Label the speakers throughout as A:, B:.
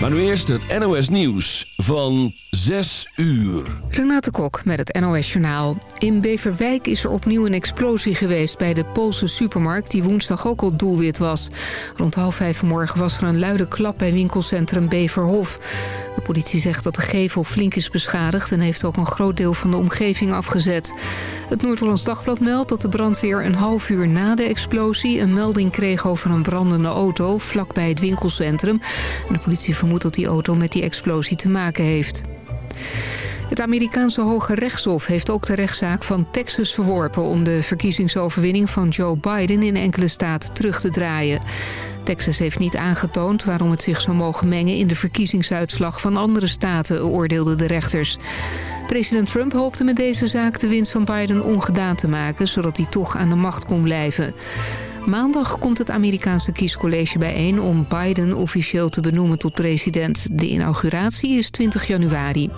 A: Maar nu eerst het NOS Nieuws van 6 uur.
B: Renate Kok met het NOS Journaal. In Beverwijk is er opnieuw een explosie geweest bij de Poolse supermarkt... die woensdag ook al doelwit was. Rond half vijf vanmorgen was er een luide klap bij winkelcentrum Beverhof. De politie zegt dat de gevel flink is beschadigd... en heeft ook een groot deel van de omgeving afgezet. Het Noord-Hollands Dagblad meldt dat de brandweer een half uur na de explosie... een melding kreeg over een brandende auto vlakbij het winkelcentrum. de politie vermoedt dat die auto met die explosie te maken heeft. Het Amerikaanse Hoge Rechtshof heeft ook de rechtszaak van Texas verworpen... om de verkiezingsoverwinning van Joe Biden in enkele staten terug te draaien. Texas heeft niet aangetoond waarom het zich zou mogen mengen... in de verkiezingsuitslag van andere staten, oordeelden de rechters. President Trump hoopte met deze zaak de winst van Biden ongedaan te maken... zodat hij toch aan de macht kon blijven. Maandag komt het Amerikaanse kiescollege bijeen om Biden officieel te benoemen tot president. De inauguratie is 20 januari.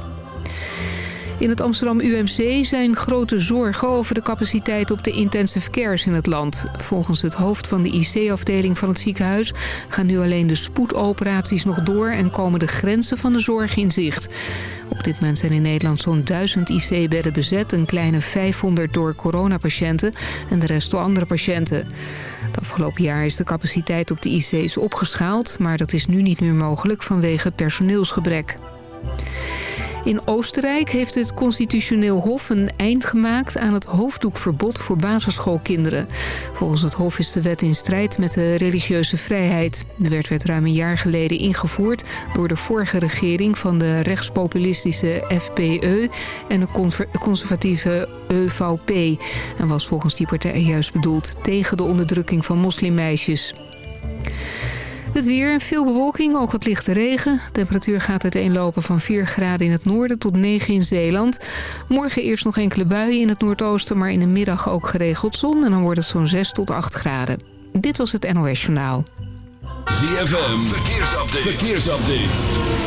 B: In het Amsterdam UMC zijn grote zorgen over de capaciteit op de intensive cares in het land. Volgens het hoofd van de IC-afdeling van het ziekenhuis gaan nu alleen de spoedoperaties nog door en komen de grenzen van de zorg in zicht. Op dit moment zijn in Nederland zo'n 1000 IC-bedden bezet, een kleine 500 door coronapatiënten en de rest door andere patiënten. Het afgelopen jaar is de capaciteit op de IC's opgeschaald, maar dat is nu niet meer mogelijk vanwege personeelsgebrek. In Oostenrijk heeft het Constitutioneel Hof een eind gemaakt aan het hoofddoekverbod voor basisschoolkinderen. Volgens het Hof is de wet in strijd met de religieuze vrijheid. De wet werd ruim een jaar geleden ingevoerd door de vorige regering van de rechtspopulistische FPE en de conservatieve EVP. En was volgens die partij juist bedoeld tegen de onderdrukking van moslimmeisjes. Het weer, veel bewolking, ook wat lichte regen. De temperatuur gaat uiteenlopen van 4 graden in het noorden tot 9 in Zeeland. Morgen eerst nog enkele buien in het noordoosten, maar in de middag ook geregeld zon. En dan wordt het zo'n 6 tot 8 graden. Dit was het NOS Journaal.
A: ZFM, verkeersupdate. verkeersupdate.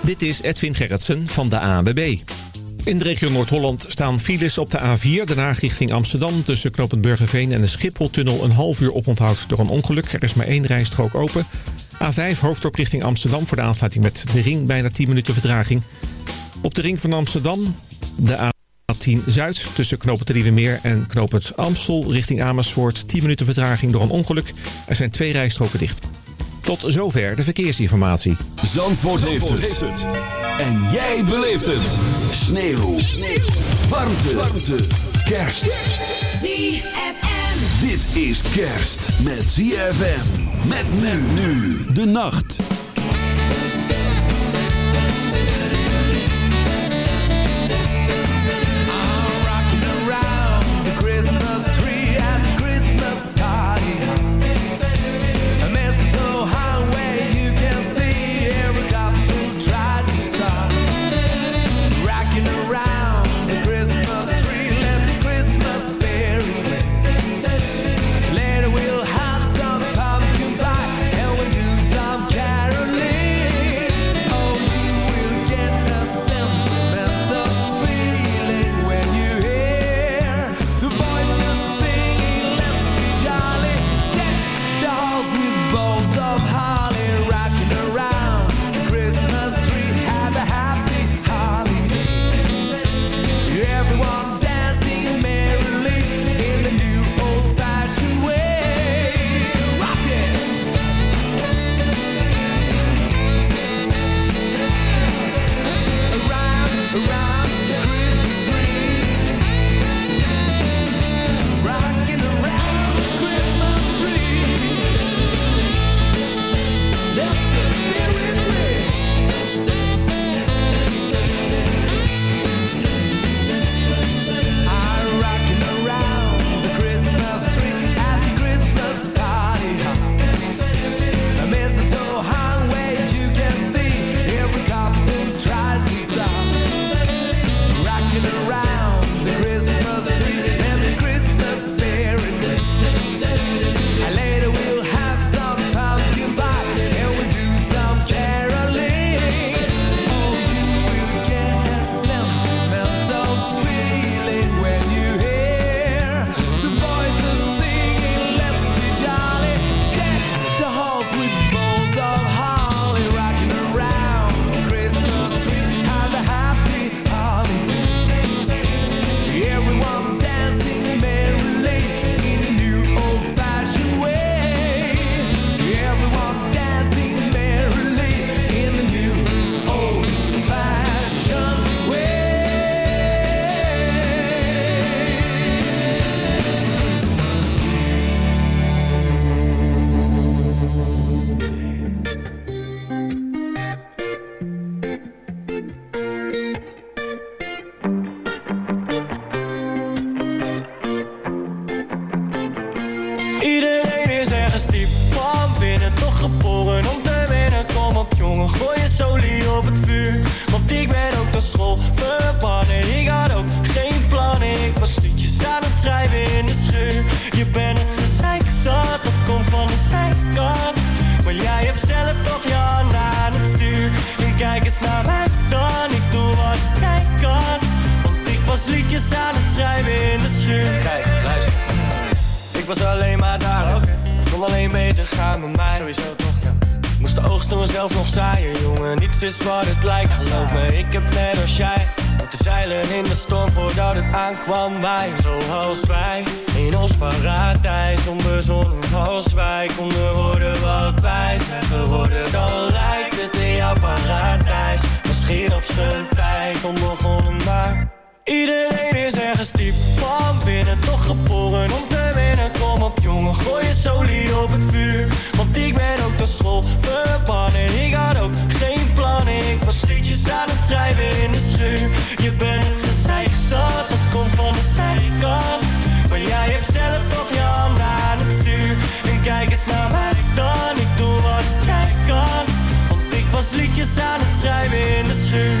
C: Dit is Edwin Gerritsen van de ANWB. In de regio Noord-Holland staan files op de A4, daarna richting Amsterdam... tussen knooppunt Burgerveen en de Schipholtunnel een half uur oponthoud door een ongeluk. Er is maar één rijstrook open. A5 hoofddorp richting Amsterdam voor de aansluiting met de ring, bijna 10 minuten vertraging. Op de ring van Amsterdam, de A10 Zuid tussen knooppunt Meer en knooppunt Amstel richting Amersfoort... 10 minuten vertraging door een ongeluk. Er zijn twee rijstroken dicht. Tot zover de verkeersinformatie.
A: Zandvoort, heeft, het. En jij beleeft het. Sneeuw. Sneeuw. Warmte. Warmte. Kerst.
D: ZFM.
A: Dit is kerst met ZFM. Met men nu. De nacht.
D: Gooi je olie op het vuur. Want ik ben ook naar school verbannen. Ik had ook geen plannen. Ik was liedjes aan het schrijven in de schuur. Je bent het gezeik zat, dat komt van de zijkant. Maar jij hebt zelf toch je handen aan het stuur. En kijk eens naar mij dan, ik doe wat jij kan. Want ik was liedjes aan het schrijven in de schuur. Kijk, luister. Ik was alleen maar daar, oké. Kon alleen beter gaan met mij. Sowieso de oogst toen zelf nog zaaien, jongen. Niets is wat het lijkt, geloof me. Ik heb net als jij moeten zeilen in de storm voordat het aankwam. Wij, zoals wij, in ons paradijs. Onbezonnen als wij konden worden wat wij zijn geworden. Dan lijkt het in jouw paradijs. Misschien op zijn tijd onbegonnen, maar... Iedereen is ergens diep van binnen, toch geboren om te winnen. Kom op jongen, gooi je solie op het vuur. Want ik ben ook de school verbannen. Ik had ook geen plannen, ik was liedjes aan het schrijven in de schuur. Je bent het gezeik zat, dat komt van de zijkant. Maar jij hebt zelf toch je handen aan het stuur. En kijk eens naar mij dan, ik doe wat jij kan. Want ik was liedjes aan het schrijven in de schuur.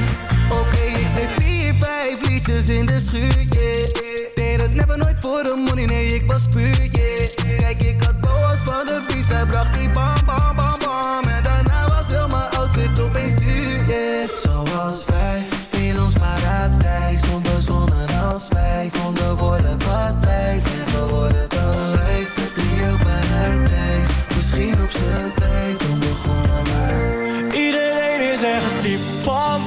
E: Oké, ik schreef vier, vijf liedjes in de schuur, yeah. Het never nooit voor de money, nee, ik was puur, yeah. Kijk, ik had boas van de beat, zij bracht die bam, bam, bam, bam. En daarna was heel mijn outfit opeens duur, yeah. Zoals wij, in ons paradijs, onbezonnen als wij konden worden wat wij zijn geworden. Dan lijkt het heel paradijs, misschien op zijn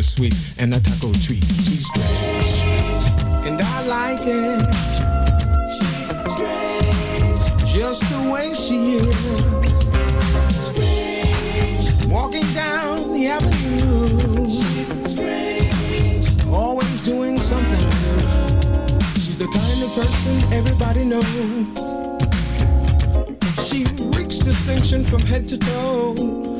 F: sugar sweet and a
G: taco treat. She's great, and I like it. She's just the way she is. Strange. Walking down the avenue, she's strange. Always doing something new. She's the kind of person everybody knows. She reeks distinction from head to toe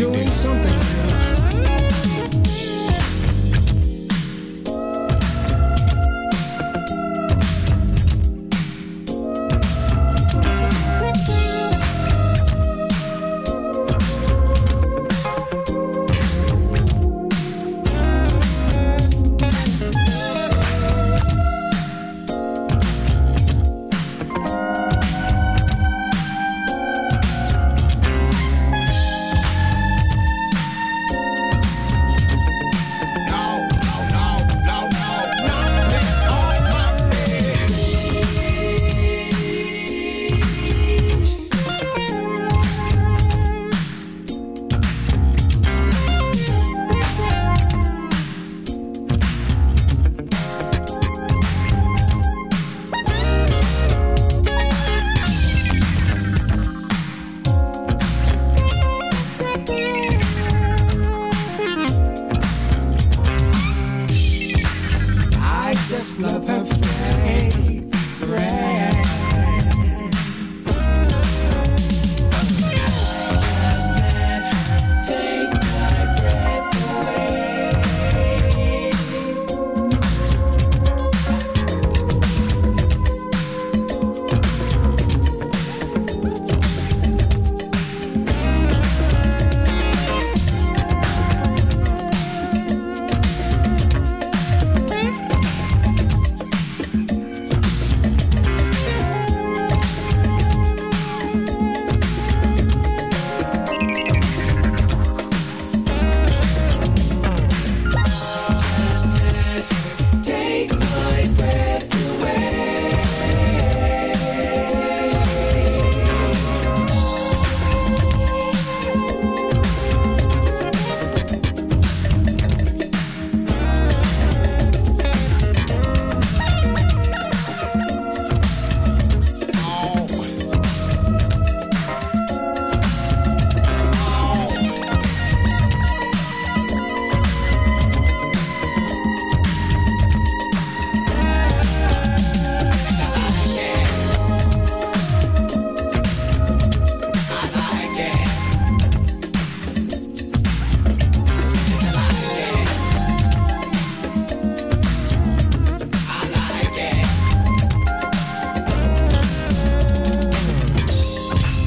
G: doing something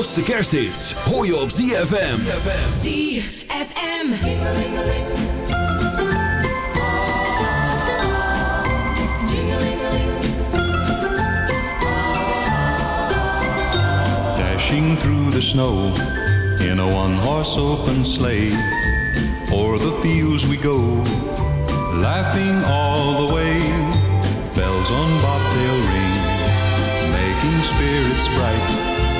A: allergrootste kersthits hoor je op ZFM.
H: ZFM.
I: Dashing through the snow in a one horse open sleigh. O'er the fields we go, laughing all the way. Bells on bobtail ring, making spirits bright.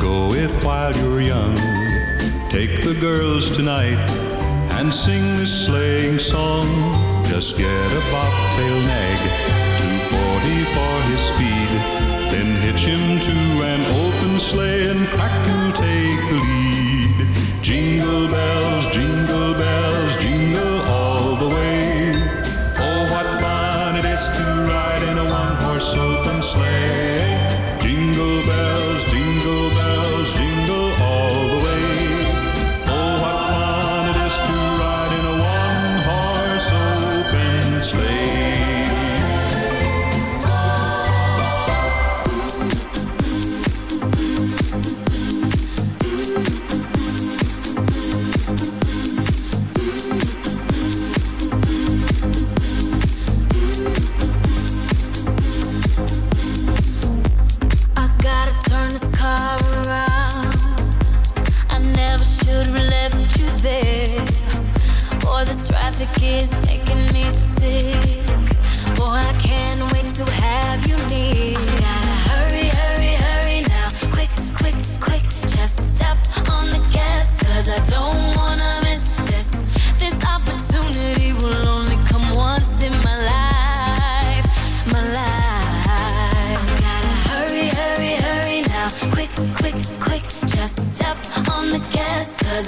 I: go it while you're young. Take the girls tonight and sing this sleighing song. Just get a bobtail nag, 240 for his speed. Then hitch him to an open sleigh and crack you'll take the lead. Jingle bells, jingle bells, jingle all the way.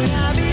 E: could I be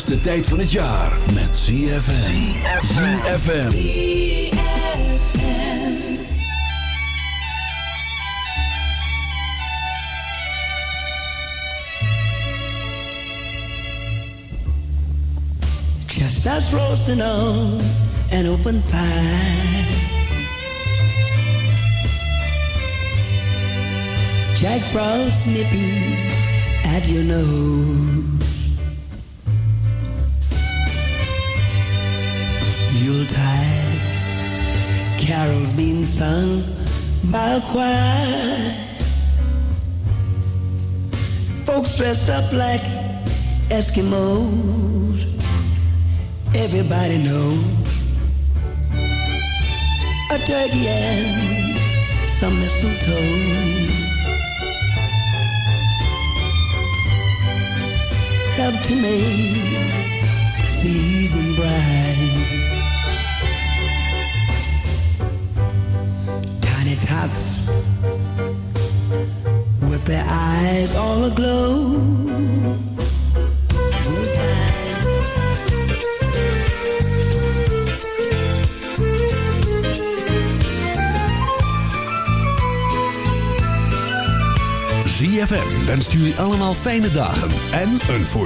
J: gezelligste tijd van het jaar met ZFM. ZFM.
K: Chestnuts roasting on an open fire. Jack Frost nipping at your nose. carols being sung by a choir. Folks dressed up like Eskimos, everybody knows. A turkey and some mistletoe. Help to make season bright. tops with their eyes all aglow.
J: ZFM wenst jullie allemaal fijne dagen en een voorzitter.